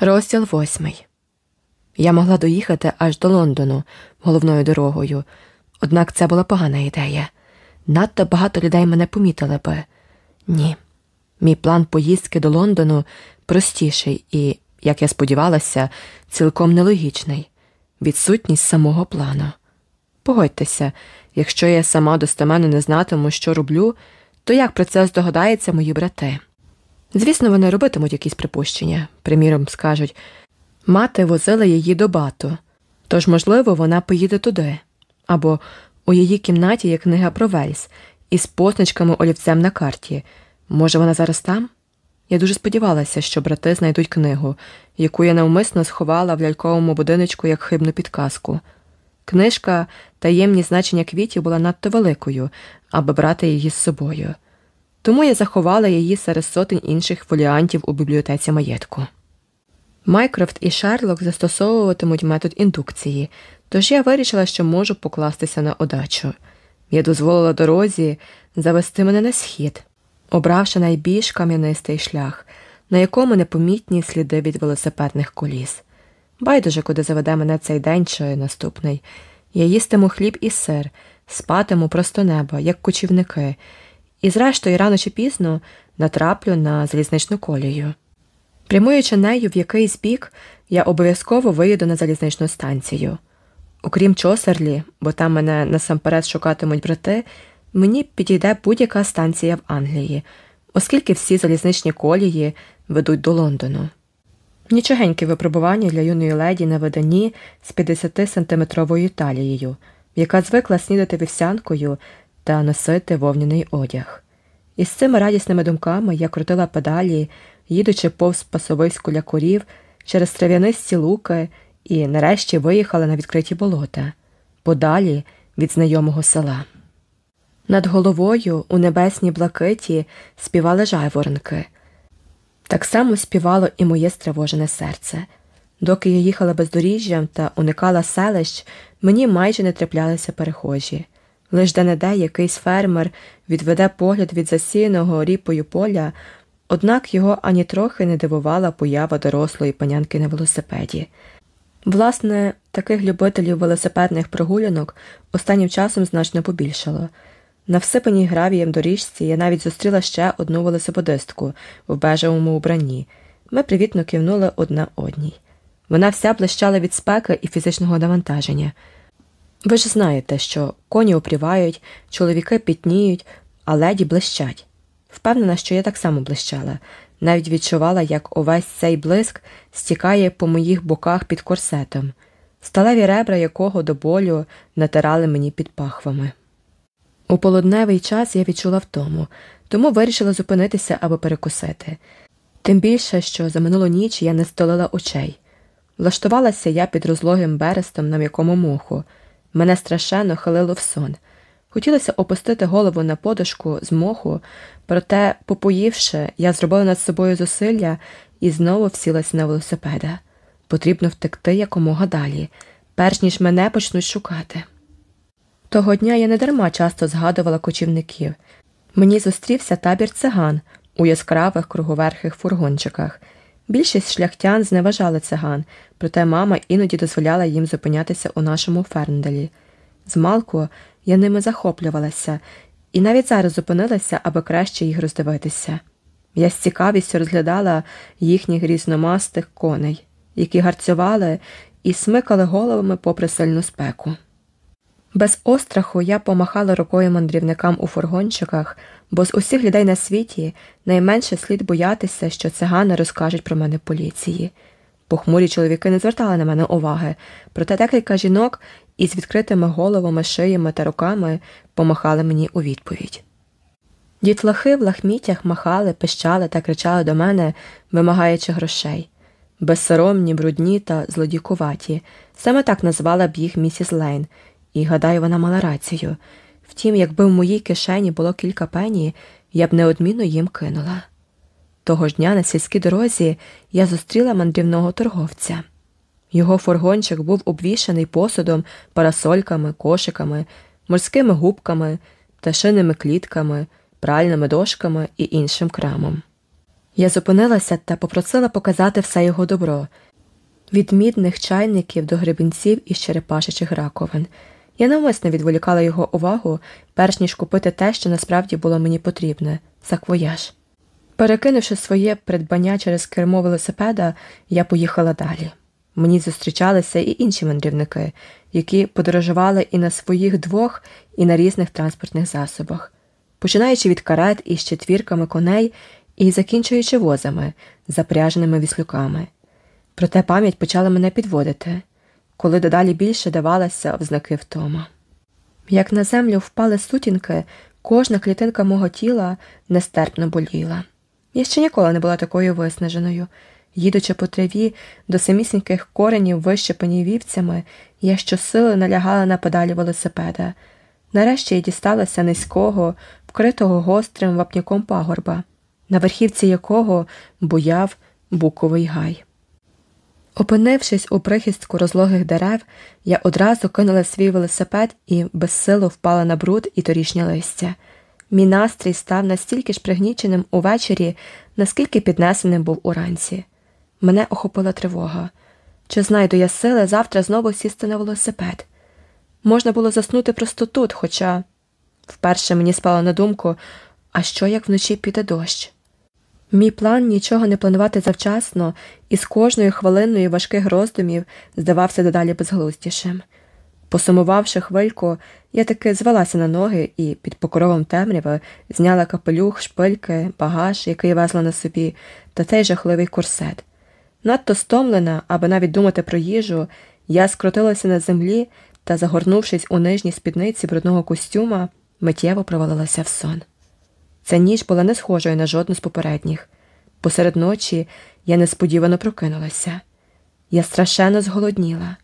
Розділ восьмий. Я могла доїхати аж до Лондону головною дорогою, однак це була погана ідея. Надто багато людей мене помітили би. Ні. Мій план поїздки до Лондону простіший і, як я сподівалася, цілком нелогічний відсутність самого плану. Погодьтеся, якщо я сама достеменно не знатиму, що роблю, то як про це здогадається мої брати? Звісно, вони робитимуть якісь припущення, приміром, скажуть мати возила її до бату, тож, можливо, вона поїде туди, або у її кімнаті є книга про Вельс із позначками олівцем на карті. Може, вона зараз там? Я дуже сподівалася, що брати знайдуть книгу, яку я навмисно сховала в ляльковому будиночку як хибну підказку. Книжка таємні значення квітів була надто великою, аби брати її з собою тому я заховала її серед сотень інших фоліантів у бібліотеці маєтку. Майкрофт і Шерлок застосовуватимуть метод індукції, тож я вирішила, що можу покластися на удачу. Я дозволила дорозі завести мене на схід, обравши найбільш кам'янистий шлях, на якому непомітні сліди від велосипедних коліс. Байдуже, куди заведе мене цей день чи наступний. Я їстиму хліб і сир, спатиму просто неба, як кочівники і, зрештою, рано чи пізно натраплю на залізничну колію. Прямуючи нею в якийсь бік, я обов'язково виїду на залізничну станцію. Окрім Чосерлі, бо там мене насамперед шукатимуть брати, мені підійде будь-яка станція в Англії, оскільки всі залізничні колії ведуть до Лондону. Нічогеньке випробування для юної леді на виданні з 50-сантиметровою талією, яка звикла снідати вівсянкою та носити вовняний одяг. І з цими радісними думками я крутила педалі, їдучи повз пасовиську для курів через трав'янисті луки і нарешті виїхала на відкриті болота, подалі від знайомого села. Над головою у небесній блакиті співали жайворонки. Так само співало і моє стривожене серце. Доки я їхала бездоріжжям та уникала селищ, мені майже не траплялися перехожі. Лиш де неде якийсь фермер відведе погляд від засіяного ріпою поля, однак його ані трохи не дивувала поява дорослої панянки на велосипеді. Власне, таких любителів велосипедних прогулянок останнім часом значно побільшало. На всипаній гравієм доріжці я навіть зустріла ще одну велосипедистку в бежевому убранні. Ми привітно кивнули одна одній. Вона вся блищала від спеки і фізичного навантаження. Ви ж знаєте, що коні опрівають, чоловіки пітніють, а леді блищать. Впевнена, що я так само блищала, навіть відчувала, як увесь цей блиск стікає по моїх боках під корсетом, сталеві ребра якого до болю натирали мені під пахвами. У полудневий час я відчула втому, тому вирішила зупинитися, аби перекусити. Тим більше, що за минулу ніч я не столила очей. Влаштувалася я під розлогим берестом на м'якому муху. Мене страшенно хилило в сон. Хотілося опустити голову на подушку з моху, проте, попоївши, я зробила над собою зусилля і знову всілася на велосипеда. Потрібно втекти якомога далі, перш ніж мене почнуть шукати. Того дня я недарма часто згадувала кочівників. Мені зустрівся табір циган у яскравих круговерхих фургончиках. Більшість шляхтян зневажали циган, проте мама іноді дозволяла їм зупинятися у нашому фернделі. Змалку я ними захоплювалася і навіть зараз зупинилася, аби краще їх роздивитися. Я з цікавістю розглядала їхніх різномастих коней, які гарцювали і смикали головами попри сильну спеку. Без остраху я помахала рукою мандрівникам у фургончиках, бо з усіх людей на світі найменше слід боятися, що цигани розкажуть про мене поліції. Похмурі чоловіки не звертали на мене уваги, проте декілька жінок із відкритими головами, шиями та руками помахали мені у відповідь. Дітлахи в лахмітях махали, пищали та кричали до мене, вимагаючи грошей. Безсоромні, брудні та злодікуваті, саме так назвала б їх місіс Лейн, і, гадаю, вона мала рацію. Втім, якби в моїй кишені було кілька пені, я б неодмінно їм кинула. Того ж дня на сільській дорозі я зустріла мандрівного торговця. Його фургончик був обвішаний посудом, парасольками, кошиками, морськими губками, пташиними клітками, пральними дошками і іншим крамом. Я зупинилася та попросила показати все його добро від мідних чайників до гребінців із черепашичих раковин. Я навмисно відволікала його увагу, перш ніж купити те, що насправді було мені потрібне саквояж. Перекинувши своє придбання через кермо велосипеда, я поїхала далі. Мені зустрічалися і інші мандрівники, які подорожували і на своїх двох, і на різних транспортних засобах, починаючи від карет із четвірками коней і закінчуючи возами, запряженими віслюками. Проте пам'ять почала мене підводити, коли дедалі більше давалася в знаки втома. Як на землю впали сутінки, кожна клітинка мого тіла нестерпно боліла. Я ще ніколи не була такою виснаженою. Їдучи по траві до самісіньких коренів, вищепані вівцями, я щосили налягала на педалі велосипеда. Нарешті я дісталася низького, вкритого гострим вапняком пагорба, на верхівці якого буяв буковий гай. Опинившись у прихистку розлогих дерев, я одразу кинула свій велосипед і безсило впала на бруд і торішнє листя. Мій настрій став настільки ж пригніченим увечері, наскільки піднесеним був уранці. Мене охопила тривога. Чи знайду я сили завтра знову сісти на велосипед? Можна було заснути просто тут, хоча вперше мені спало на думку, а що як вночі піде дощ? Мій план нічого не планувати завчасно і з кожною хвилиною важких роздумів здавався дедалі безглуздішим. Посумувавши хвильку, я таки звелася на ноги і під покровом темряви зняла капелюх, шпильки, багаж, який везла на собі, та цей жахливий курсет. Надто стомлена, аби навіть думати про їжу, я скрутилася на землі та, загорнувшись у нижній спідниці брудного костюма, миттєво провалилася в сон. Ця ніч була не схожою на жодну з попередніх. Посеред ночі я несподівано прокинулася. Я страшенно зголодніла.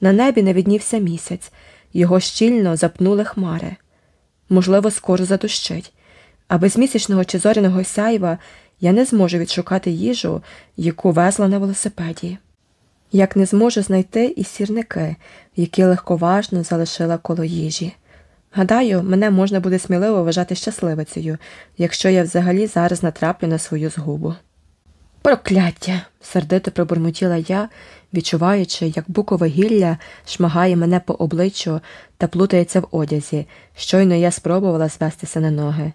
На небі не віднівся місяць, його щільно запнули хмари. Можливо, скоро задощить, а без місячного чи зоряного сяйва я не зможу відшукати їжу, яку везла на велосипеді. Як не зможу знайти і сірники, які легковажно залишила коло їжі. Гадаю, мене можна буде сміливо вважати щасливицею, якщо я взагалі зараз натраплю на свою згубу. Прокляття. сердито пробурмотіла я, відчуваючи, як букове гілля шмагає мене по обличчю та плутається в одязі, щойно я спробувала звестися на ноги.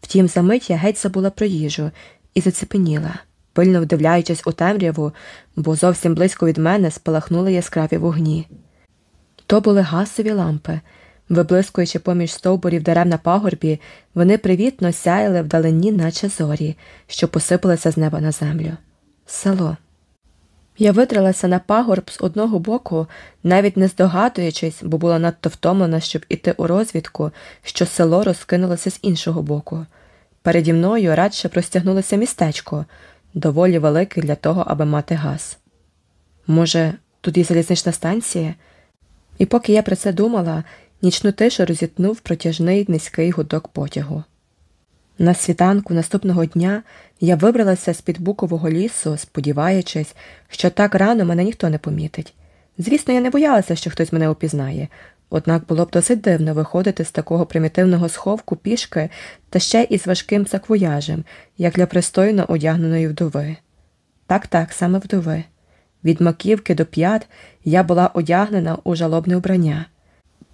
Втім, за мить я геть забула про їжу і зацепеніла, пильно вдивляючись у темряву, бо зовсім близько від мене спалахнули яскраві вогні. То були гасові лампи. Виблискуючи поміж стовбурів дерев на пагорбі, вони привітно сяяли вдалині, наче зорі, що посипалися з неба на землю. Село. Я витралася на пагорб з одного боку, навіть не здогадуючись, бо була надто втомлена, щоб іти у розвідку, що село розкинулося з іншого боку. Переді мною радше простягнулося містечко, доволі велике для того, аби мати газ. Може, тут і залізнична станція? І поки я про це думала, Нічну тишу розітнув протяжний низький гудок потягу. На світанку наступного дня я вибралася з під букового лісу, сподіваючись, що так рано мене ніхто не помітить. Звісно, я не боялася, що хтось мене опізнає, однак було б досить дивно виходити з такого примітивного сховку пішки та ще із важким саквояжем, як для пристойно одягненої вдови. Так, так, саме вдови. Від маківки до п'ят я була одягнена у жалобне вбрання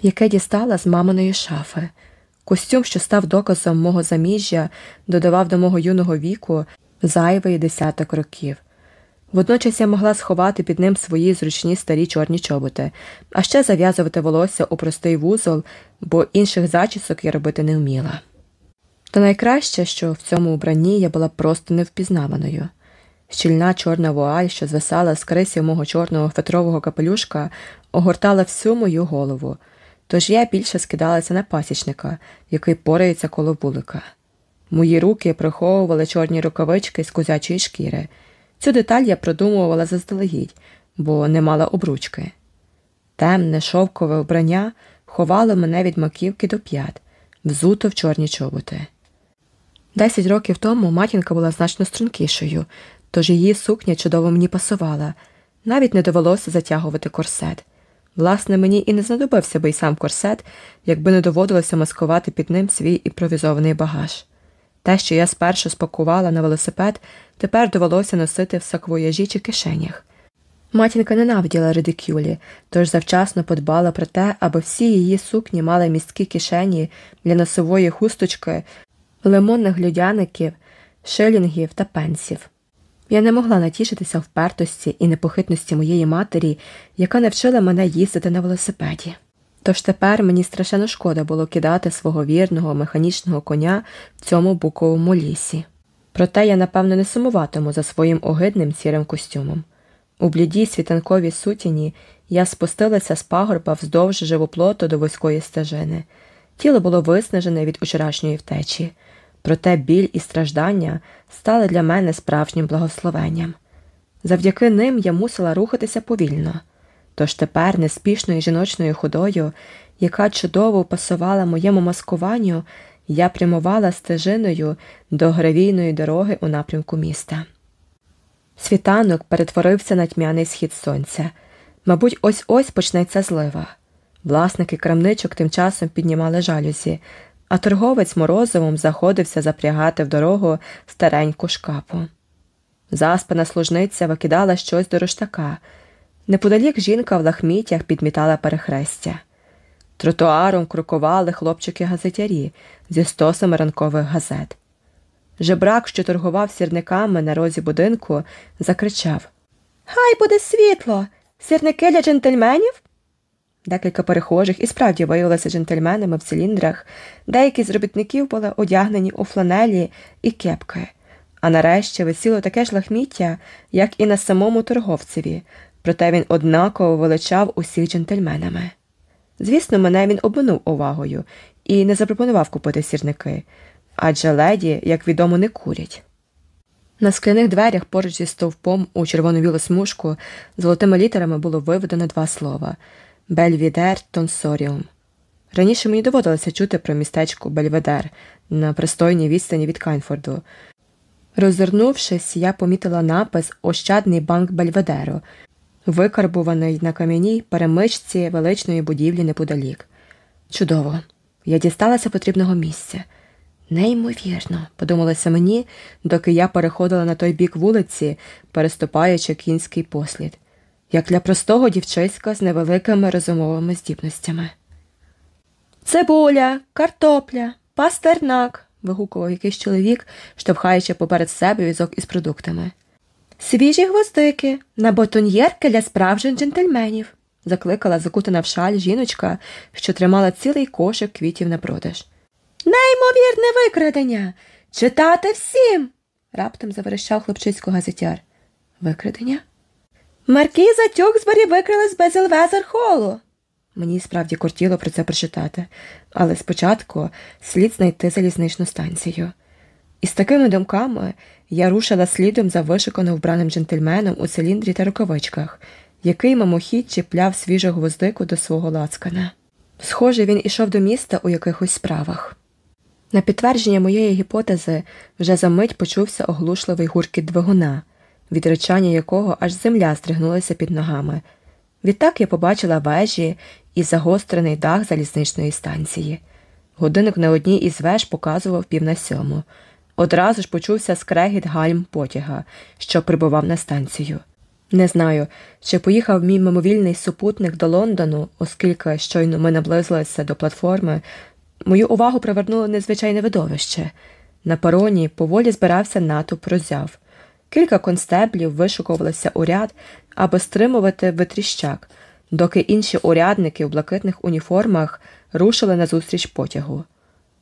яке дістала з маминої шафи. Костюм, що став доказом мого заміжжя, додавав до мого юного віку зайвий десяток років. Водночас я могла сховати під ним свої зручні старі чорні чоботи, а ще зав'язувати волосся у простий вузол, бо інших зачісок я робити не вміла. Та найкраще, що в цьому убранні я була просто невпізнаваною. Щільна чорна вуаль, що звисала з крисів мого чорного фетрового капелюшка, огортала всю мою голову тож я більше скидалася на пасічника, який порається коло вулика. Мої руки приховували чорні рукавички з козячої шкіри. Цю деталь я продумувала заздалегідь, бо не мала обручки. Темне шовкове вбрання ховало мене від маківки до п'ят, взуто в чорні чоботи. Десять років тому матінка була значно стрункішою, тож її сукня чудово мені пасувала, навіть не довелося затягувати корсет. Власне, мені і не знадобився би й сам корсет, якби не доводилося маскувати під ним свій імпровізований багаж. Те, що я спершу спакувала на велосипед, тепер довелося носити в саквояжі чи кишенях. Матінка ненавиділа редикюлі, тож завчасно подбала про те, аби всі її сукні мали місткі кишені для носової хусточки, лимонних людяників, шилінгів та пенсів. Я не могла натішитися впертості і непохитності моєї матері, яка навчила мене їздити на велосипеді. Тож тепер мені страшенно шкода було кидати свого вірного механічного коня в цьому буковому лісі. Проте я, напевно, не сумуватиму за своїм огидним сірим костюмом. У блідій світанковій сутіні я спустилася з пагорба вздовж живоплоту до вузької стежини. Тіло було виснажене від вчорашньої втечі, проте біль і страждання стали для мене справжнім благословенням. Завдяки ним я мусила рухатися повільно. Тож тепер неспішною жіночною ходою, яка чудово пасувала моєму маскуванню, я прямувала стежиною до гравійної дороги у напрямку міста. Світанок перетворився на тьмяний схід сонця. Мабуть, ось ось почнеться злива. Власники крамничок тим часом піднімали жалюзі, а торговець морозовим заходився запрягати в дорогу стареньку шкапу. Заспана служниця викидала щось до руштака. Неподалік жінка в лахмітях підмітала перехрестя. Тротуаром крокували хлопчики газетярі зі стосами ранкових газет. Жебрак, що торгував сірниками на розі будинку, закричав Хай буде світло! Сірники для джентльменів. Декілька перехожих і справді виявилися джентльменами в циліндрах, деякі з робітників були одягнені у фланелі і кепки, а нарешті висіло таке ж лахміття, як і на самому торговцеві, проте він однаково величав усіх джентльменами. Звісно, мене він обминув увагою і не запропонував купити сірники, адже леді, як відомо, не курять. На скляних дверях поруч зі стовпом у червону білу смужку золотими літерами було виведено два слова Бельвідер Тонсоріум. Раніше мені доводилося чути про містечко Бельведер на пристойній відстані від Кайнфорду. Розвернувшись, я помітила напис Ощадний банк Бельведеру, викарбуваний на кам'яній перемичці величної будівлі неподалік. Чудово! Я дісталася потрібного місця. Неймовірно, подумалося мені, доки я переходила на той бік вулиці, переступаючи кінський послід, як для простого дівчиська з невеликими розумовими здібностями. Цибуля, картопля, пастернак. вигукував якийсь чоловік, штовхаючи поперед себе візок із продуктами. Свіжі гвоздики на ботоньєрки для справжніх джентльменів, закликала закутана в шаль жіночка, що тримала цілий кошик квітів на продаж. Неймовірне викрадення. Читати всім. раптом заверещав хлопчисько газетяр. Викрадення? Маркіза Тюксбері викрили з Безелвезер холу. Мені справді кортіло про це прочитати, але спочатку слід знайти залізничну станцію. І з такими думками я рушила слідом за вишикано вбраним джентльменом у циліндрі та рукавичках, який мимохідь чіпляв свіжу гвоздику до свого лацкана. Схоже, він ішов до міста у якихось справах. На підтвердження моєї гіпотези вже за мить почувся оглушливий гуркіт двигуна, від речання якого аж земля стригнулася під ногами. Відтак я побачила вежі і загострений дах залізничної станції. Годинник на одній із веж показував пів на сьому. Одразу ж почувся скрегіт гальм потяга, що прибував на станцію. Не знаю, чи поїхав мій мимовільний супутник до Лондону, оскільки щойно ми наблизилися до платформи, мою увагу привернуло незвичайне видовище. На пароні поволі збирався натовп роззяв. Кілька констеблів вишукувалися у ряд, аби стримувати витріщак, доки інші урядники у блакитних уніформах рушили назустріч потягу.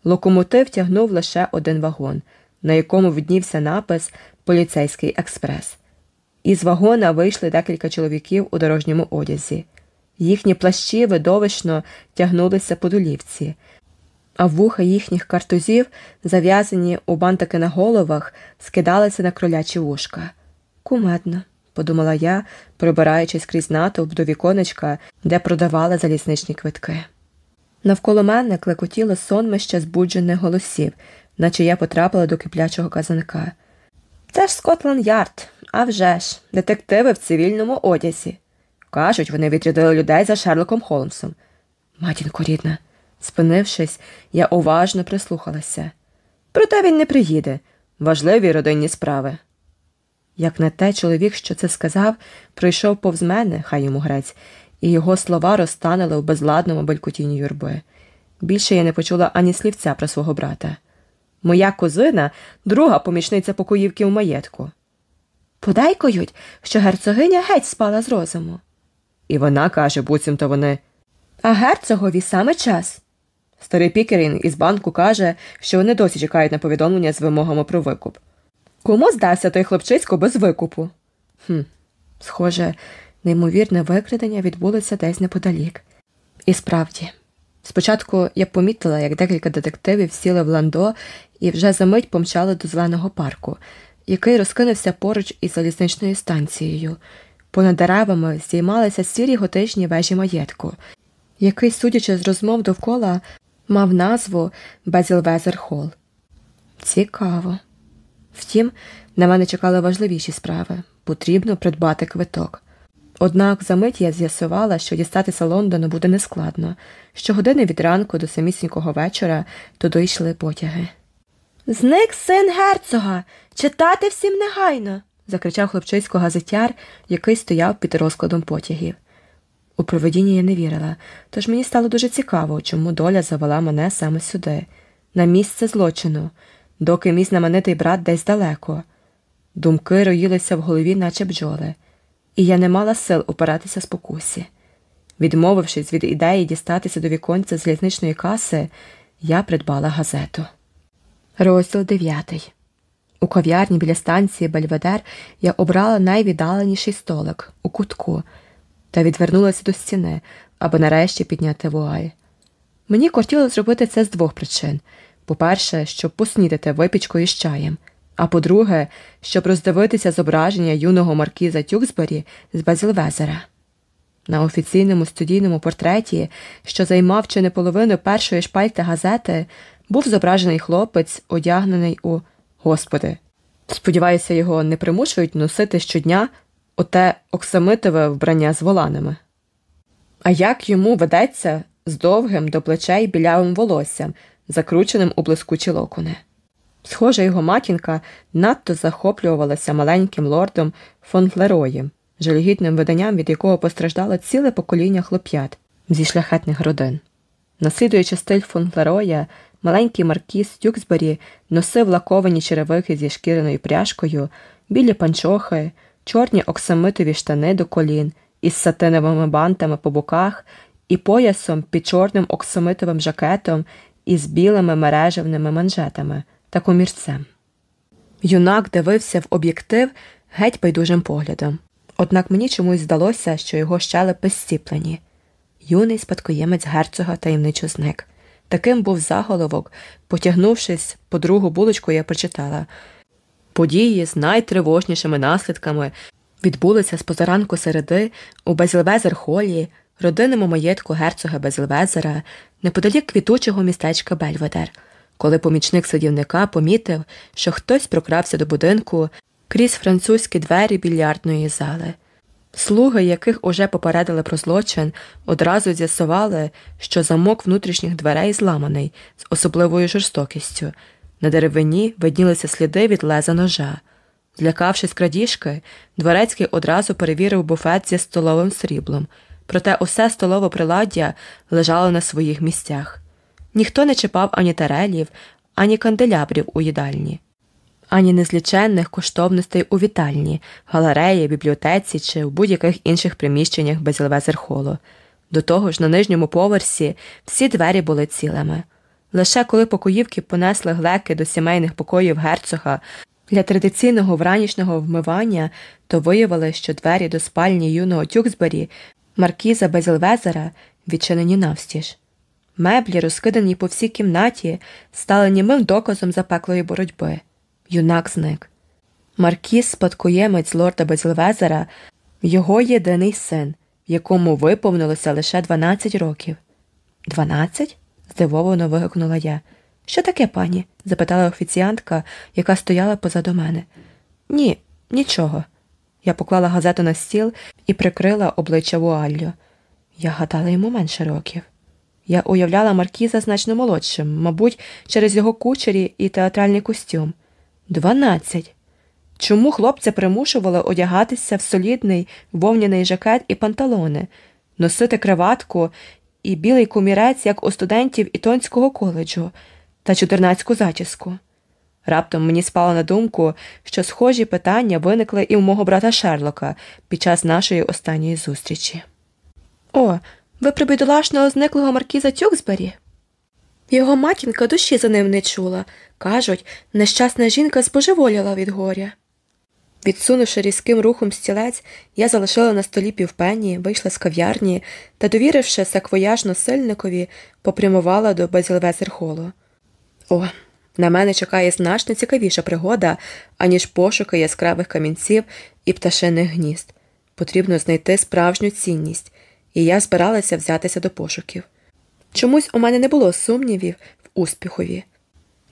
Локомотив тягнув лише один вагон, на якому виднівся напис Поліцейський експрес. Із вагона вийшли декілька чоловіків у дорожньому одязі. Їхні плащі видовищно тягнулися по долівці, а вуха їхніх картузів, зав'язані у бантики на головах, скидалися на кролячі вушка. Кумедно, подумала я, пробираючись крізь натовп до віконечка, де продавали залізничні квитки. Навколо мене клекотіло сонмище збуджених голосів, наче я потрапила до киплячого казанка. Це ж Скотланд Ярд, а вже ж, детективи в цивільному одязі. Кажуть, вони відрядили людей за Шерлоком Холмсом. Матінко рідна. Спинившись, я уважно прислухалася. Проте він не приїде. Важливі родинні справи. Як на те чоловік, що це сказав, пройшов повз мене, хай йому грець, і його слова розтанули в безладному белькотінні юрби. Більше я не почула ані слівця про свого брата. Моя козина друга помічниця покоївки у маєтку. Подейкують, що герцогиня геть спала з розуму. І вона каже, буцімто вони. А герцогові саме час. Старий Пікерін із банку каже, що вони досі чекають на повідомлення з вимогами про викуп. Кому здався той хлопчисько без викупу? Хм, Схоже, неймовірне викрадення відбулося десь неподалік. І справді, спочатку я помітила, як декілька детективів сіли в ландо і вже за мить помчали до зеленого парку, який розкинувся поруч із залізничною станцією. Понад деревами здіймалися сірі готичні вежі маєтку, який, судячи з розмов довкола, мав назву Безілвезер Хол. Цікаво. Втім, на мене чекали важливіші справи потрібно придбати квиток. Однак за мить я з'ясувала, що дістатися Лондону буде нескладно, що години від ранку до самісінького вечора туди йшли потяги. Зник син герцога. Читати всім негайно. закричав хлопчисько газетяр, який стояв під розкладом потягів. У проведіння я не вірила, тож мені стало дуже цікаво, чому доля завела мене саме сюди, на місце злочину, доки мій знаменитий брат десь далеко. Думки роїлися в голові, наче бджоли, і я не мала сил опиратися спокусі. Відмовившись від ідеї дістатися до віконця з лісничної каси, я придбала газету. Розділ дев'ятий. У кав'ярні біля станції Бельведер я обрала найвіддаленіший столик у кутку та відвернулася до стіни, аби нарешті підняти вуаль. Мені кортіло зробити це з двох причин по-перше, щоб поснідати випічкою з чаєм, а по-друге, щоб роздивитися зображення юного маркіза Тюксбері з Базілвезера. На офіційному студійному портреті, що займав чи не половину першої шпальти газети, був зображений хлопець, одягнений у Господи. Сподіваюся, його не примушують носити щодня оте оксамитове вбрання з воланами. А як йому ведеться з довгим до плечей білявим волоссям, закрученим у блискучі локони? Схоже, його матінка надто захоплювалася маленьким лордом фон Флероєм, жалюгідним виданням, від якого постраждало ціле покоління хлоп'ят зі шляхетних родин. Наслідуючи стиль фон Флероя, маленький маркіз Тюксбері носив лаковані черевики зі шкіряною пряжкою, білі панчохи, чорні оксамитові штани до колін із сатиновими бантами по боках і поясом під чорним оксамитовим жакетом із білими мережевними манжетами та комірцем. Юнак дивився в об'єктив геть байдужим поглядом, однак мені чомусь здалося, що його щелепи зціплені. Юний спадкоємець герцога таємничо зник. Таким був заголовок. Потягнувшись по другу булочку, я прочитала події з найтривожнішими наслідками відбулися з позаранку середи у Безілвезер Холі, родинному маєтку герцога Безілвезера, неподалік квітучого містечка Бельведер, коли помічник садівника помітив, що хтось прокрався до будинку крізь французькі двері більярдної зали. Слуги, яких уже попередили про злочин, одразу з'ясували, що замок внутрішніх дверей зламаний з особливою жорстокістю. На деревині виднілися сліди від леза ножа. Злякавшись крадіжки, дворецький одразу перевірив буфет зі столовим сріблом, проте усе столове приладдя лежало на своїх місцях. Ніхто не чіпав ані тарелів, ані канделябрів у їдальні ані незліченних коштовностей у вітальні, галереї, бібліотеці чи в будь-яких інших приміщеннях Безілвезерхолу. До того ж, на нижньому поверсі всі двері були цілими. Лише коли покоївки понесли глеки до сімейних покоїв герцога для традиційного вранішнього вмивання, то виявили, що двері до спальні юного Тюксбері, маркіза Безілвезера відчинені навстіж. Меблі, розкидані по всій кімнаті, стали німим доказом запеклої боротьби. Юнак зник. Маркіз, спадкоємець лорда Безлвезера, його єдиний син, якому виповнилося лише 12 років. Дванадцять? Здивовано вигукнула я. Що таке, пані? запитала офіціантка, яка стояла позаду мене. Ні, нічого. Я поклала газету на стіл і прикрила обличчя вуаллю. Я гадала йому менше років. Я уявляла Маркіза значно молодшим, мабуть, через його кучері і театральний костюм. Дванадцять. Чому хлопця примушували одягатися в солідний вовняний жакет і панталони, носити краватку і білий кумірець, як у студентів Ітонського коледжу, та чотирнацьку зачіску? Раптом мені спало на думку, що схожі питання виникли і у мого брата Шерлока під час нашої останньої зустрічі. О, ви про бідолашного зниклого маркіза Тюксбері? Його матінка душі за ним не чула. Кажуть, нещасна жінка збожеволіла від горя. Відсунувши різким рухом стілець, я залишила на столі півпенні, вийшла з кав'ярні та, довіривши саквояжно сильникові, попрямувала до Базілвезерхолу. О, на мене чекає значно цікавіша пригода, аніж пошуки яскравих камінців і пташиних гнізд. Потрібно знайти справжню цінність, і я збиралася взятися до пошуків. Чомусь у мене не було сумнівів в успіхові.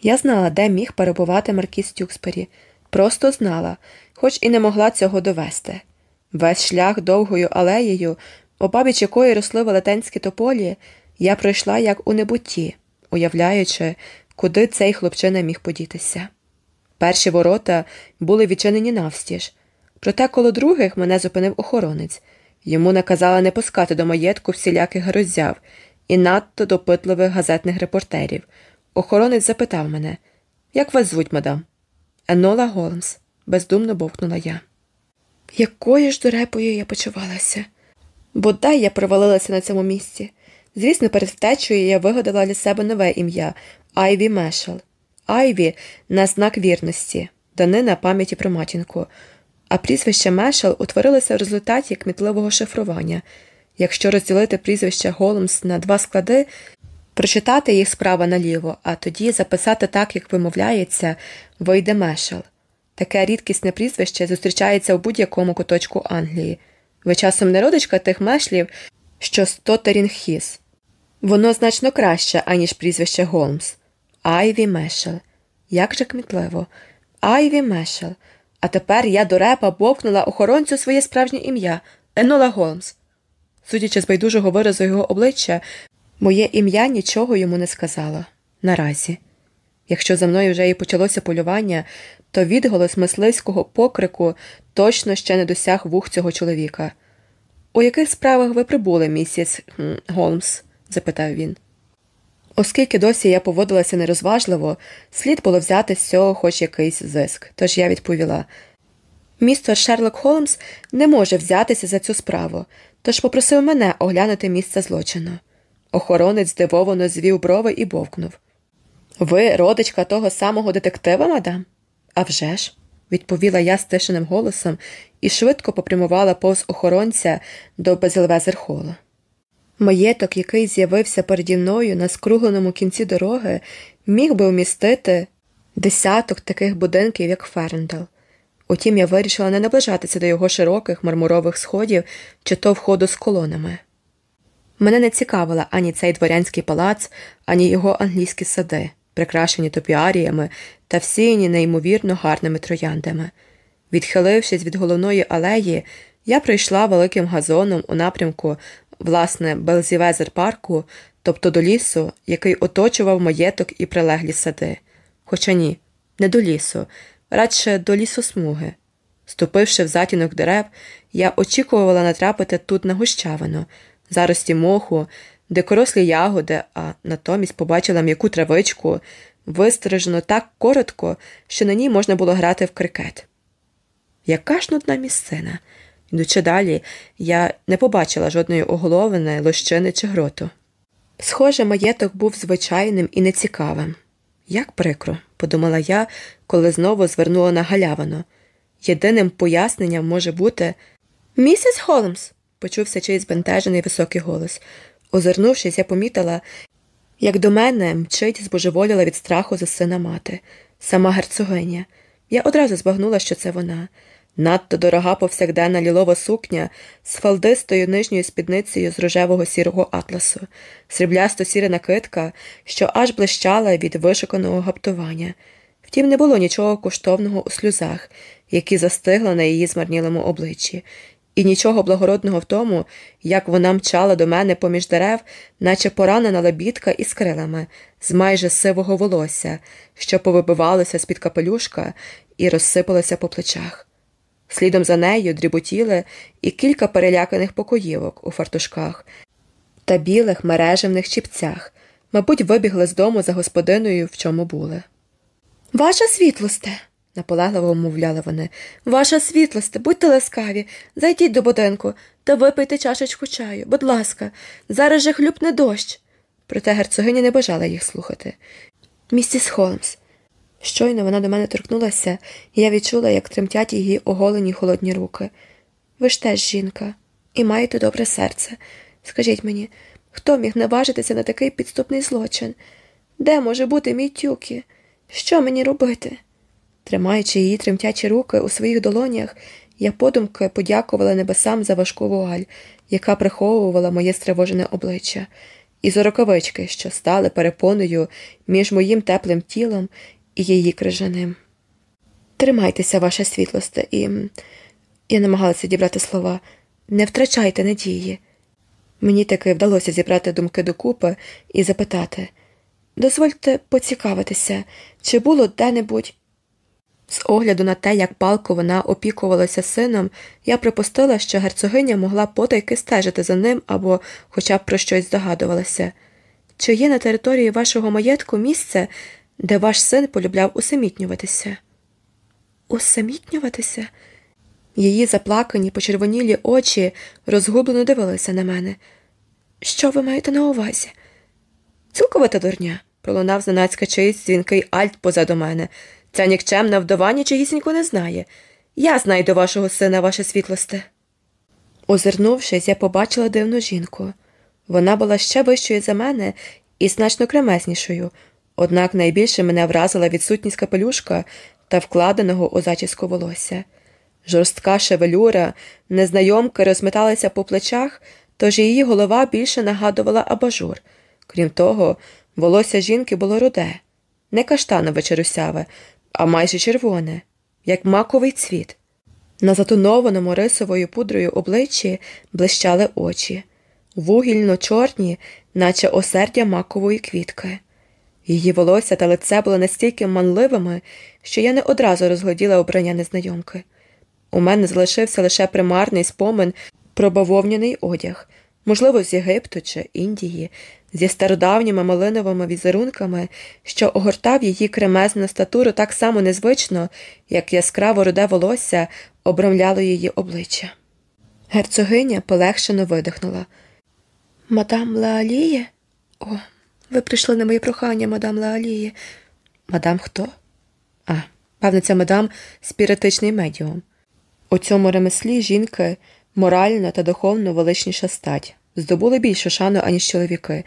Я знала, де міг перебувати Маркіз Тюкспері, просто знала, хоч і не могла цього довести. Весь шлях довгою алеєю, обабіч якої росли велетенські тополі, я пройшла як у небутті, уявляючи, куди цей хлопчина міг подітися. Перші ворота були відчинені навстіж, проте коло других мене зупинив охоронець. Йому наказали не пускати до маєтку всіляких роззяв і надто допитливих газетних репортерів. Охоронець запитав мене Як вас звуть, мадам? Енола Голмс, бездумно бовкнула я. Якою ж дурепою я почувалася? Бодай я провалилася на цьому місці. Звісно, перед втечею я вигадала для себе нове ім'я Айві Мешел. Айві на знак вірності, данина пам'яті про матінку, а прізвище Мешел утворилося в результаті кмітливого шифрування. Якщо розділити прізвище Голмс на два склади, прочитати їх справа наліво, а тоді записати так, як вимовляється, вийде Мешел. Таке рідкісне прізвище зустрічається у будь-якому куточку Англії. Ви часом не родичка тих мешлів, що Стотерінгхіс. Воно значно краще, аніж прізвище Голмс. Айві Мешел. Як же кмітливо. Айві Мешел. А тепер я до репа бовкнула охоронцю своє справжнє ім'я Енола Голмс. Судячи з байдужого виразу його обличчя, моє ім'я нічого йому не сказало наразі. Якщо за мною вже і почалося полювання, то відголос мисливського покрику точно ще не досяг вух цього чоловіка. У яких справах ви прибули, місіс Голмс? запитав він. Оскільки досі я поводилася нерозважливо, слід було взяти з цього хоч якийсь зиск, тож я відповіла містер Шерлок Холмс не може взятися за цю справу, тож попросив мене оглянути місце злочину. Охоронець здивовано звів брови і бовкнув. Ви родичка того самого детектива, мадам? «А вже ж», – відповіла я стишеним голосом і швидко попрямувала повз охоронця до Безелвезерхолу. Маєток, який з'явився переді мною на скругленому кінці дороги, міг би вмістити десяток таких будинків, як Ферендал. Утім, я вирішила не наближатися до його широких мармурових сходів чи то входу з колонами. Мене не цікавила ані цей дворянський палац, ані його англійські сади, прикрашені топіаріями та всіяні неймовірно гарними трояндами. Відхилившись від головної алеї, я пройшла великим газоном у напрямку власне, Белзівезер парку, тобто до лісу, який оточував маєток і прилеглі сади. Хоча ні, не до лісу, радше до лісосмуги. Ступивши в затінок дерев, я очікувала натрапити тут на гущавину, зарості моху, дикорослі ягоди, а натомість побачила м'яку травичку, вистережену так коротко, що на ній можна було грати в крикет. Яка ж нудна місцина? Йдучи далі, я не побачила жодної оголовини, лощини чи гроту. Схоже, маєток був звичайним і нецікавим. Як прикро, подумала я, коли знову звернула на галявину. Єдиним поясненням може бути Місіс Холмс. Почувся чийсь збентежений високий голос. Озирнувшись, я помітила, як до мене мчить збожеволіла від страху за сина мати, сама герцогиня. Я одразу збагнула, що це вона. Надто дорога повсякденна лілова сукня з фалдистою нижньою спідницею з рожевого сірого атласу, сріблясто сіра накидка, що аж блищала від вишуканого гаптування. Втім, не було нічого коштовного у сльозах, які застигли на її змарнілому обличчі, і нічого благородного в тому, як вона мчала до мене поміж дерев, наче поранена лебідка із крилами, з майже сивого волосся, що повибивалося з під капелюшка і розсипалося по плечах. Слідом за нею дріботіли і кілька переляканих покоївок у фартушках та білих мережевних чіпцях, мабуть, вибігли з дому за господиною, в чому були. Ваша світлосте, наполегливо мовляли вони, ваша світлосте, будьте ласкаві, зайдіть до будинку та випийте чашечку чаю, будь ласка, зараз же хлюпне дощ. Проте герцогиня не бажала їх слухати. Місіс Холмс. Щойно вона до мене торкнулася, і я відчула, як тремтять її оголені холодні руки. Ви ж теж жінка, і маєте добре серце. Скажіть мені, хто міг наважитися на такий підступний злочин? Де може бути мій тюкі? Що мені робити? Тримаючи її тремтячі руки у своїх долонях, я подумки подякувала небесам за важку вуаль, яка приховувала моє стривожене обличчя, і за рукавички, що стали перепоною між моїм теплим тілом і її крижаним. Тримайтеся, ваша світлосте, і я намагалася дібрати слова не втрачайте надії. Мені таки вдалося зібрати думки докупи і запитати дозвольте поцікавитися, чи було де-небудь. З огляду на те, як палко вона опікувалася сином, я припустила, що герцогиня могла потайки стежити за ним або хоча б про щось здогадувалася. Чи є на території вашого маєтку місце, де ваш син полюбляв усамітнюватися? Усамітнюватися? Її заплакані, почервонілі очі розгублено дивилися на мене. Що ви маєте на увазі? Цілковита дурня, пролунав зненацька чийсь дзвінкий альт позаду мене. Ця нікчемна вдова нічогісінько не знає. Я знайду вашого сина, ваше світлосте. Озирнувшись, я побачила дивну жінку. Вона була ще вищою за мене і значно кремезнішою, однак найбільше мене вразила відсутність капелюшка та вкладеного у зачіску волосся. Жорстка шевелюра, незнайомки розметалася по плечах, тож її голова більше нагадувала абажур. Крім того, волосся жінки було руде, не каштанове чи русяве, а майже червоне, як маковий цвіт. На затонованому рисовою пудрою обличчі блищали очі, вугільно чорні, наче осердя макової квітки. Її волосся та лице були настільки манливими, що я не одразу розгляділа обрання незнайомки. У мене залишився лише примарний спомин про бавовняний одяг, можливо, з Єгипту чи Індії, зі стародавніми малиновими візерунками, що огортав її кремезну статуру так само незвично, як яскраво руде волосся обрамляло її обличчя. Герцогиня полегшено видихнула. Мадам Лааліє? О, ви прийшли на моє прохання, мадам Лааліє. Мадам хто? А, певне, це мадам спіритичний медіум. У цьому ремеслі жінки морально та духовно величніша стать, здобули більшу шану, аніж чоловіки.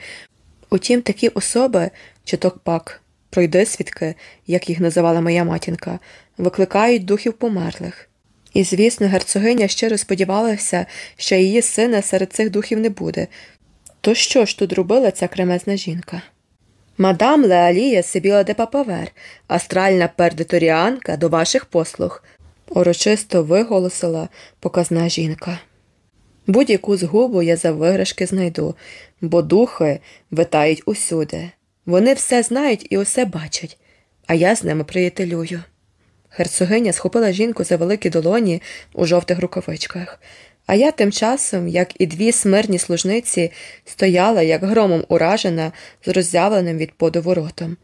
Утім, такі особи, чуток пак, пройдисвідки, як їх називала моя матінка, викликають духів померлих. І, звісно, герцогиня щиро сподівалася, що її сина серед цих духів не буде. То що ж тут робила ця кремезна жінка? Мадам Лаолія Сибіла де Папавер, астральна пердиторіанка до ваших послуг, урочисто виголосила показна жінка. Будь-яку згубу я заввиграшки знайду, бо духи витають усюди. Вони все знають і усе бачать, а я з ними приятелюю. Герцогиня схопила жінку за великі долоні у жовтих рукавичках, а я тим часом, як і дві смирні служниці, стояла, як громом уражена, з роззявленим від подову ротом.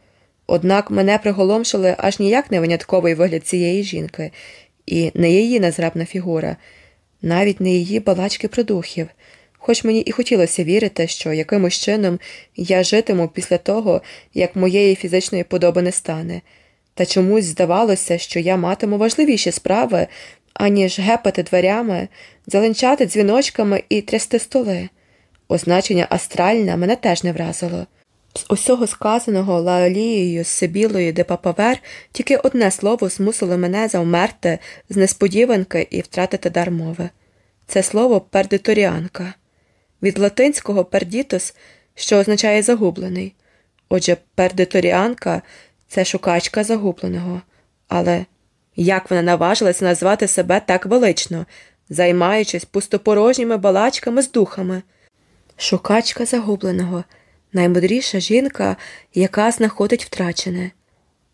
Однак мене приголомшили аж ніяк не винятковий вигляд цієї жінки, і не її незрабна фігура, навіть не її балачки про духів, хоч мені і хотілося вірити, що якимось чином я житиму після того, як моєї фізичної подоби не стане, та чомусь здавалося, що я матиму важливіші справи, аніж гепати дверями, дзеленчати дзвіночками і трясти столи. Означення астральне мене теж не вразило. З усього сказаного Лаолією Сибілою де Папавер тільки одне слово змусило мене завмерти з несподіванки і втратити дар мови. Це слово пердиторіанка, від латинського пердітус, що означає загублений. Отже, пердиторіанка це шукачка загубленого. Але як вона наважилася назвати себе так велично, займаючись пустопорожніми балачками з духами. Шукачка загубленого, наймудріша жінка, яка знаходить втрачене.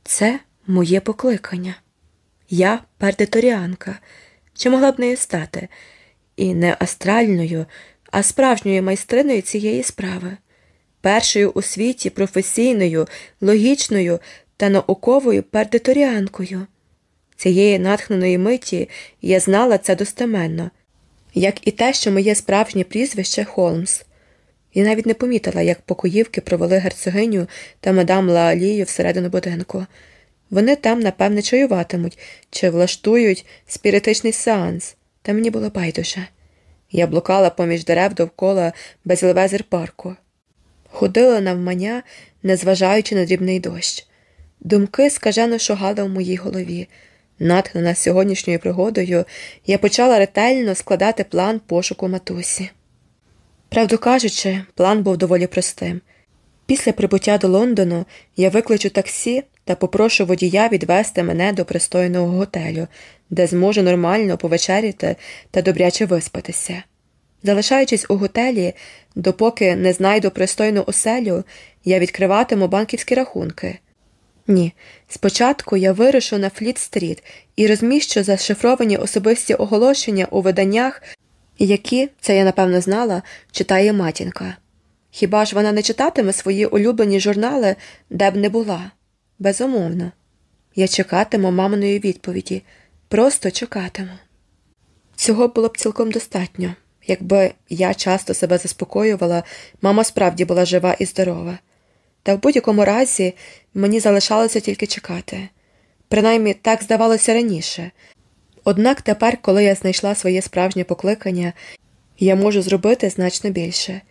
Це моє покликання. Я пердиторіанка, чи могла б нею стати, і не астральною, а справжньою майстриною цієї справи, першою у світі професійною, логічною та науковою пердиторіанкою. Цієї натхненої миті я знала це достеменно, як і те, що моє справжнє прізвище Холмс. Я навіть не помітила, як покоївки провели герцогиню та мадам Лаалію всередину будинку. Вони там, напевне, чаюватимуть чи влаштують спіритичний сеанс, та мені було байдуже. Я блукала поміж дерев довкола Безлевезер парку, ходила навмання, незважаючи на дрібний дощ. Думки скажено шугали в моїй голові. Натхнена сьогоднішньою пригодою, я почала ретельно складати план пошуку матусі. Правду кажучи, план був доволі простим. Після прибуття до Лондону я викличу таксі та попрошу водія відвести мене до пристойного готелю, де зможу нормально повечеряти та добряче виспатися. Залишаючись у готелі, допоки не знайду пристойну оселю, я відкриватиму банківські рахунки. Ні, спочатку я вирушу на Фліт-стріт і розміщу зашифровані особисті оголошення у виданнях, які, це я напевно знала, читає матінка. Хіба ж вона не читатиме свої улюблені журнали, де б не була? Безумовно. Я чекатиму маминої відповіді, просто чекатиму. Цього було б цілком достатньо. Якби я часто себе заспокоювала, мама справді була жива і здорова. Та в будь-якому разі мені залишалося тільки чекати. Принаймні так здавалося раніше. Однак тепер, коли я знайшла своє справжнє покликання, я можу зробити значно більше.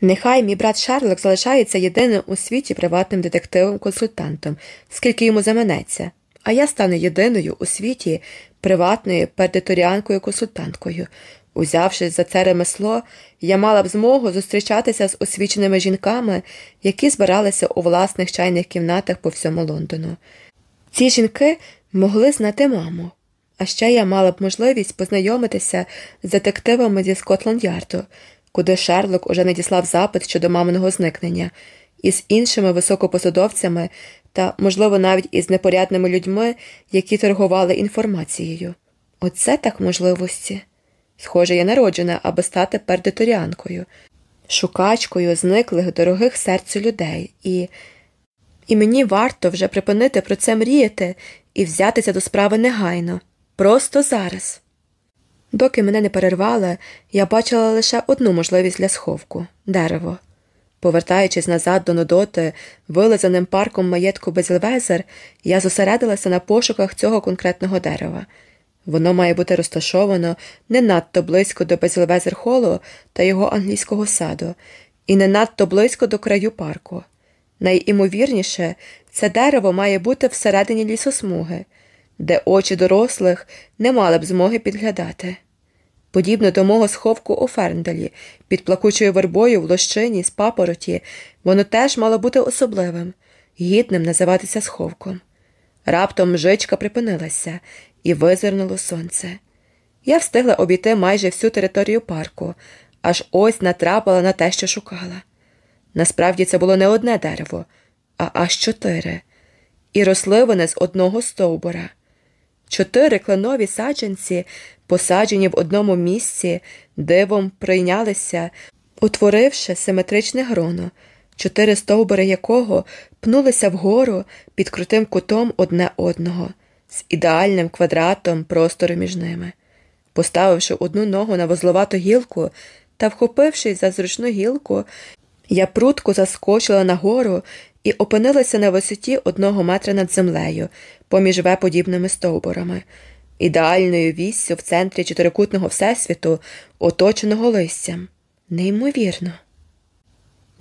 Нехай мій брат Шарлок залишається єдиним у світі приватним детективом-консультантом, скільки йому заманеться, а я стану єдиною у світі приватною пердиторіанкою консультанткою. Узявшись за це ремесло, я мала б змогу зустрічатися з освіченими жінками, які збиралися у власних чайних кімнатах по всьому Лондону. Ці жінки могли знати маму, а ще я мала б можливість познайомитися з детективами зі Скотланд Ярду, куди Шерлок уже надіслав запит щодо маминого зникнення, і з іншими високопосадовцями та, можливо, навіть із непорядними людьми, які торгували інформацією. Оце так можливості. Схоже, я народжена, аби стати пердиторіанкою, шукачкою зниклих дорогих серцю людей, і І мені варто вже припинити про це мріяти і взятися до справи негайно, просто зараз. Доки мене не перервали, я бачила лише одну можливість для сховку дерево. Повертаючись назад до Нудоти, вилизаним парком маєтку Безлвезер, я зосередилася на пошуках цього конкретного дерева. Воно має бути розташовано не надто близько до Безлвезер-холу та його англійського саду, і не надто близько до краю парку. Найімовірніше, це дерево має бути всередині лісосмуги, де очі дорослих не мали б змоги підглядати. Подібно до мого сховку у Ферндалі, під плакучою вербою в лощині з папороті, воно теж мало бути особливим, гідним називатися сховком. Раптом мжичка припинилася і визирнуло сонце. Я встигла обійти майже всю територію парку, аж ось натрапила на те, що шукала. Насправді це було не одне дерево, а аж чотири, і росли вони з одного стовбура. Чотири кленові саджанці, посаджені в одному місці, дивом прийнялися, утворивши симетричне гроно, чотири стовбури якого пнулися вгору під крутим кутом одне одного, з ідеальним квадратом простору між ними. Поставивши одну ногу на вузловату гілку та вхопившись за зручну гілку, я прутко заскочила нагору і опинилася на висоті одного метра над землею, поміж веподібними стовбурами, ідеальною віссю в центрі чотирикутного всесвіту, оточеного листям. Неймовірно.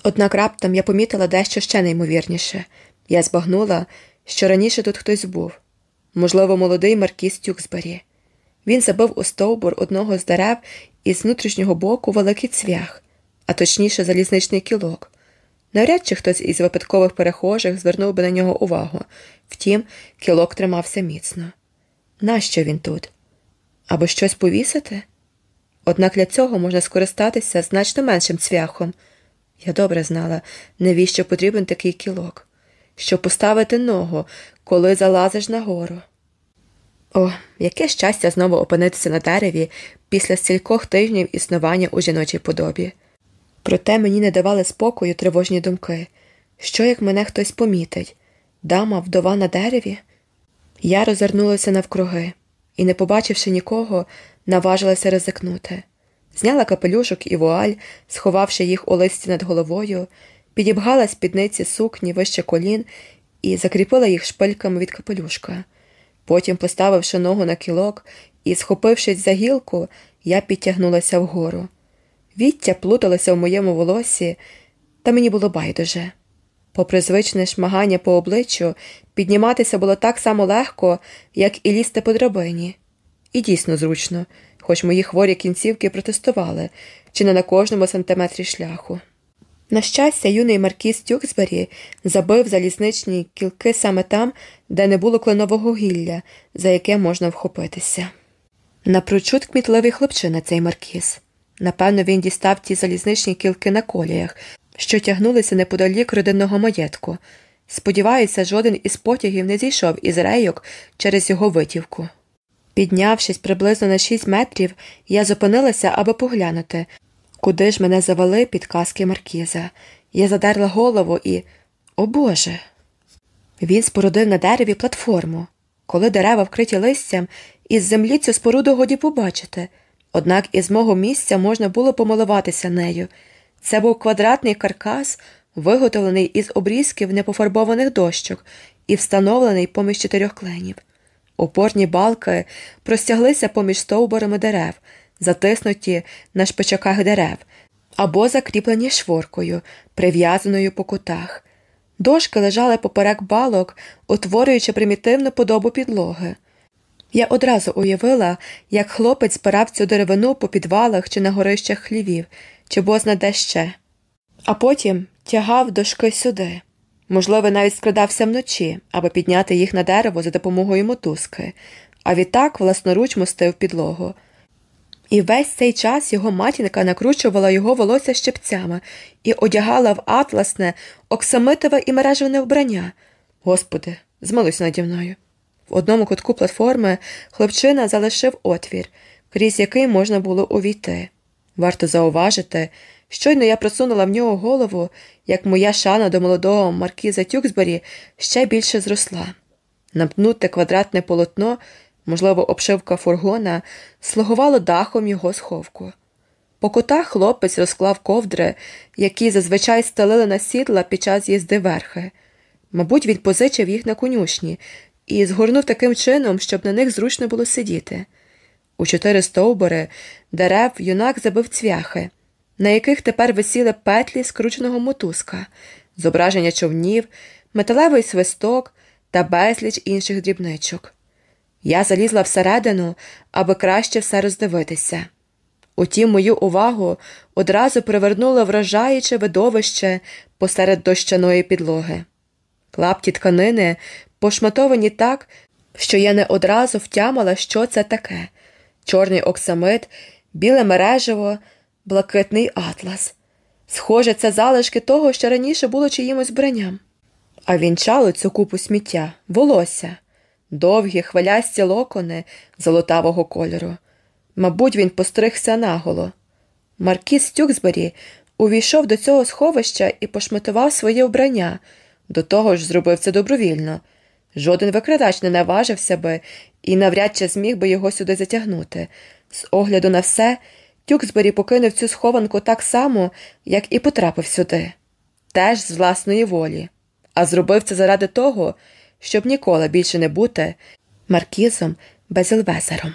Однак раптом я помітила дещо ще неймовірніше я збагнула, що раніше тут хтось був, можливо, молодий Маркіс Тюксбері. Він забив у стовбур одного з дерев і з внутрішнього боку великий цвях, а точніше залізничний кілок. Навряд чи хтось із випадкових перехожих звернув би на нього увагу, втім, кілок тримався міцно. Нащо він тут? Або щось повісити? Однак для цього можна скористатися значно меншим цвяхом. Я добре знала, навіщо потрібен такий кілок, щоб поставити ногу, коли залазиш на гору. О, яке щастя знову опинитися на дереві після стількох тижнів існування у жіночій подобі. Проте мені не давали спокою тривожні думки що як мене хтось помітить дама вдова на дереві? Я розвернулася навкруги і, не побачивши нікого, наважилася ризикнути. Зняла капелюшок і вуаль, сховавши їх у листі над головою, підібгала спідниці сукні вище колін і закріпила їх шпильками від капелюшка. Потім, поставивши ногу на кілок і, схопившись за гілку, я підтягнулася вгору. Віття плуталося в моєму волосі, та мені було байдуже. Попри звичне шмагання по обличчю, підніматися було так само легко, як і лізти по драбині. І дійсно зручно, хоч мої хворі кінцівки протестували чи не на кожному сантиметрі шляху. На щастя, юний маркіз Тюксбері забив залізничні кілки саме там, де не було кленового гілля, за яке можна вхопитися. Напрочуд кмітливий хлопчина цей маркіз. Напевно, він дістав ті залізничні кілки на коліях, що тягнулися неподалік родинного маєтку. Сподіваюся, жоден із потягів не зійшов із рейок через його витівку. Піднявшись приблизно на шість метрів, я зупинилася, аби поглянути, куди ж мене завели підказки маркіза. Я задерла голову і. О Боже! Він спорудив на дереві платформу. Коли дерева вкриті листям, із землі цю споруду годі побачити, однак із мого місця можна було помилуватися нею. Це був квадратний каркас, виготовлений із обрізків непофарбованих дощок і встановлений поміж чотирьох кленів. Опорні балки простяглися поміж стовбурами дерев, затиснуті на шпичаках дерев, або закріплені шворкою, прив'язаною по кутах. Дошки лежали поперек балок, утворюючи примітивну подобу підлоги. Я одразу уявила, як хлопець збирав цю деревину по підвалах чи на горищах хлівів, чи бозна де ще, а потім тягав дошки сюди. Можливо, навіть скрадався вночі, аби підняти їх на дерево за допомогою мотузки, а відтак власноруч мостив підлогу. І весь цей час його матінка накручувала його волосся щепцями і одягала в атласне, оксамитове і мережевне вбрання. Господи, змилуйся наді мною. В одному кутку платформи хлопчина залишив отвір, крізь який можна було увійти. Варто зауважити, щойно я просунула в нього голову, як моя шана до молодого маркіза Тюксбері ще більше зросла. Напнуте квадратне полотно, можливо, обшивка фургона, слугувало дахом його сховку. По кутах хлопець розклав ковдри, які зазвичай стелили на сідла під час їзди верхи. Мабуть, він позичив їх на конюшні і згорнув таким чином, щоб на них зручно було сидіти. У чотири стовбури дерев юнак забив цвяхи, на яких тепер висіли петлі скрученого мотузка, зображення човнів, металевий свисток та безліч інших дрібничок. Я залізла всередину, аби краще все роздивитися. Утім, мою увагу одразу привернуло вражаюче видовище посеред дощаної підлоги. Клапті тканини пошматовані так, що я не одразу втямила, що це таке чорний оксамит, біле мережево, блакитний атлас. Схоже, це залишки того, що раніше було чиїмось бранням. А вінчало цю купу сміття, волосся, довгі хвилясті локони золотавого кольору. Мабуть, він постригся наголо. Маркіз Тюксбері увійшов до цього сховища і пошматував своє вбрання, до того ж зробив це добровільно. Жоден викрадач не наважився би і навряд чи зміг би його сюди затягнути. З огляду на все, Тюксбері покинув цю схованку так само, як і потрапив сюди, теж з власної волі, а зробив це заради того, щоб ніколи більше не бути маркізом Безелвезером.